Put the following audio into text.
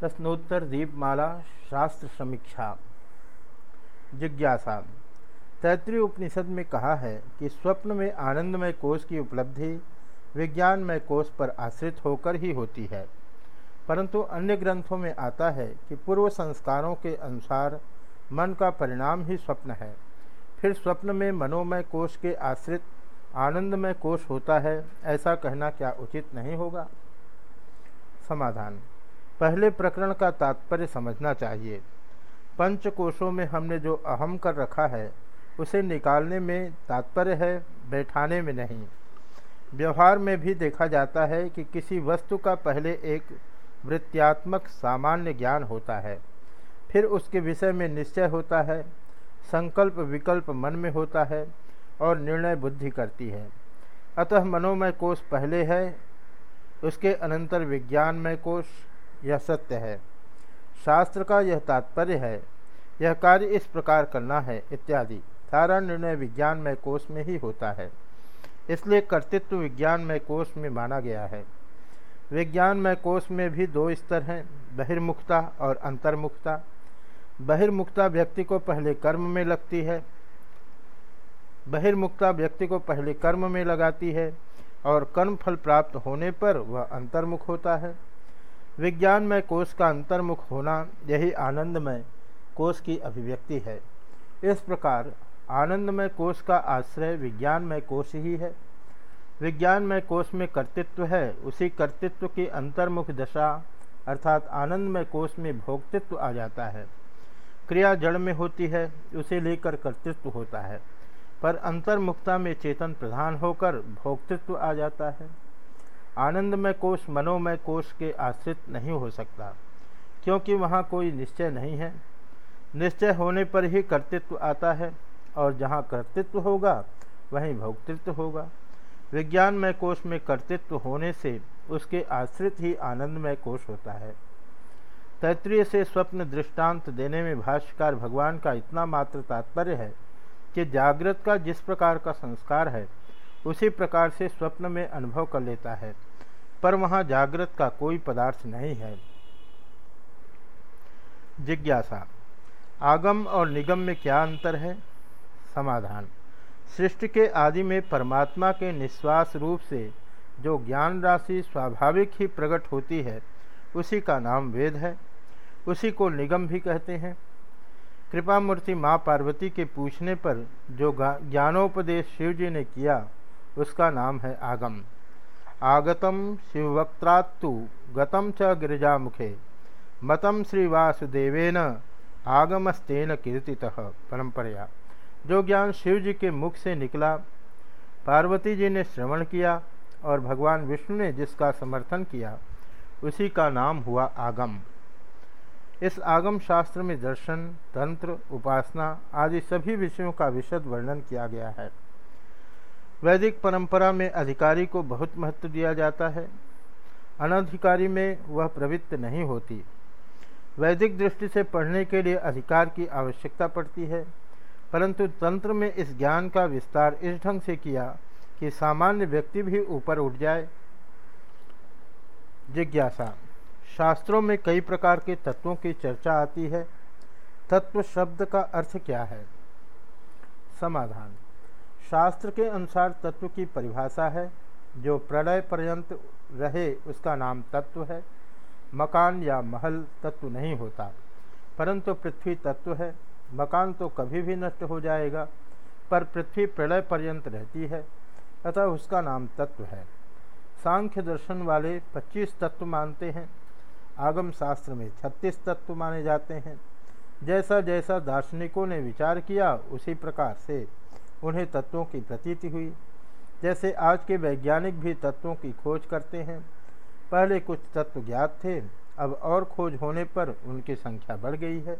प्रश्नोत्तर दीपमाला शास्त्र समीक्षा। जिज्ञासा। तैतृय उपनिषद में कहा है कि स्वप्न में आनंदमय कोष की उपलब्धि विज्ञानमय कोष पर आश्रित होकर ही होती है। परंतु अन्य ग्रंथों में आता है कि पूर्व संस्कारों के अनुसार मन का परिणाम ही स्वप्न है। फिर स्वप्न में मनोमय कोष के आश्रित आनंदमय कोष होता है, ऐसा कहना क्या उचित नहीं होगा? समाधान। पहले प्रकरण का तात्पर्य समझना चाहिए। पंच कोशों में हमने जो अहम कर रखा है, उसे निकालने में तात्पर्य है, बैठाने में नहीं। व्यवहार में भी देखा जाता है कि किसी वस्तु का पहले एक वृत्त्यात्मक सामान्य ज्ञान होता है, फिर उसके विषय में निश्चय होता है, संकल्प विकल्प मन में होता है और निर्णय बुद्धि करती है। अतः मनोमय कोष पहले है, उसके अनंतर विज्ञानमय कोष यह सत्य है। शास्त्र का यह तात्पर्य है, यह कार्य इस प्रकार करना है, इत्यादि। सारा निर्णय विज्ञान में कोष में ही होता है। इसलिए कर्तृत्व विज्ञान में कोष में माना गया है। विज्ञान में कोष में भी दो स्तर हैं, बहिर्मुखता और अंतर्मुखता। बहिर्मुखता व्यक्ति को पहले कर्म में लगती है, बहिर्मुखता व्यक्ति को पहले कर्म में लगाती है और कर्म फल प्राप्त होने पर वह अंतर्मुख होता है। विज्ञानमय कोष का अंतर्मुख होना यही आनंदमय कोष की अभिव्यक्ति है। इस प्रकार आनंदमय कोष का आश्रय विज्ञानमय कोष ही है। विज्ञानमय कोष में कर्तृत्व है, उसी कर्तृत्व की अंतर्मुख दशा अर्थात आनंदमय कोष में भोक्तृत्व आ जाता है। क्रिया जड़ में होती है, उसे लेकर कर्तृत्व होता है, पर अंतर्मुखता में चेतन प्रधान होकर भोक्तृत्व आ जाता है। आनंदमय कोष मनोमय कोष के आश्रित नहीं हो सकता, क्योंकि वहाँ कोई निश्चय नहीं है। निश्चय होने पर ही कर्तृत्व आता है, और जहाँ कर्तृत्व होगा, वहीं भोक्तृत्व होगा। विज्ञानमय कोष में कर्तृत्व होने से उसके आश्रित ही आनंदमय कोष होता है। तैतृय से स्वप्न दृष्टांत देने में भाष्यकार भगवान का इतना मात्र तात्पर्य है कि जागृत का जिस प्रकार का संस्कार है उसी प्रकार से स्वप्न में अनुभव कर लेता है, पर वहाँ जागृत का कोई पदार्थ नहीं है। जिज्ञासा, आगम और निगम में क्या अंतर है? समाधान, सृष्टि के आदि में परमात्मा के निश्वास रूप से जो ज्ञान राशि स्वाभाविक ही प्रकट होती है, उसी का नाम वेद है। उसी को निगम भी कहते हैं। कृपा मूर्ति माँ पार्वती के पूछने पर जो ज्ञानोपदेश शिव जी ने किया उसका नाम है आगम। आगतम शिववक्त्रात्तु, गतम च गिरिजा मुखे मतम श्रीवासुदेवेन, आगमस्तेन कीर्तितः, परंपरया। जो ज्ञान शिव जी के मुख से निकला, पार्वती जी ने श्रवण किया और भगवान विष्णु ने जिसका समर्थन किया, उसी का नाम हुआ आगम। इस आगम शास्त्र में दर्शन, तंत्र, उपासना आदि सभी विषयों का विशद वर्णन किया गया है। वैदिक परंपरा में अधिकारी को बहुत महत्व दिया जाता है। अनधिकारी में वह प्रवृत्त नहीं होती। वैदिक दृष्टि से पढ़ने के लिए अधिकार की आवश्यकता पड़ती है, परंतु तंत्र में इस ज्ञान का विस्तार इस ढंग से किया कि सामान्य व्यक्ति भी ऊपर उठ जाए। जिज्ञासा। शास्त्रों में कई प्रकार के तत्वों की चर्चा आती है। तत्व शब्द का अर्थ क्या है? समाधान। शास्त्र के अनुसार तत्व की परिभाषा है। जो प्रलय पर्यंत रहे उसका नाम तत्व है। मकान या महल तत्व नहीं होता, परंतु पृथ्वी तत्व है। मकान तो कभी भी नष्ट हो जाएगा, पर पृथ्वी प्रलय पर्यंत रहती है, अतः उसका नाम तत्व है। सांख्य दर्शन वाले 25 तत्व मानते हैं। आगम शास्त्र में 36 तत्व माने जाते हैं। जैसा जैसा दार्शनिकों ने विचार किया, उसी प्रकार से उन्हें तत्वों की प्रतीति हुई। जैसे आज के वैज्ञानिक भी तत्वों की खोज करते हैं। पहले कुछ तत्व ज्ञात थे, अब और खोज होने पर उनकी संख्या बढ़ गई है।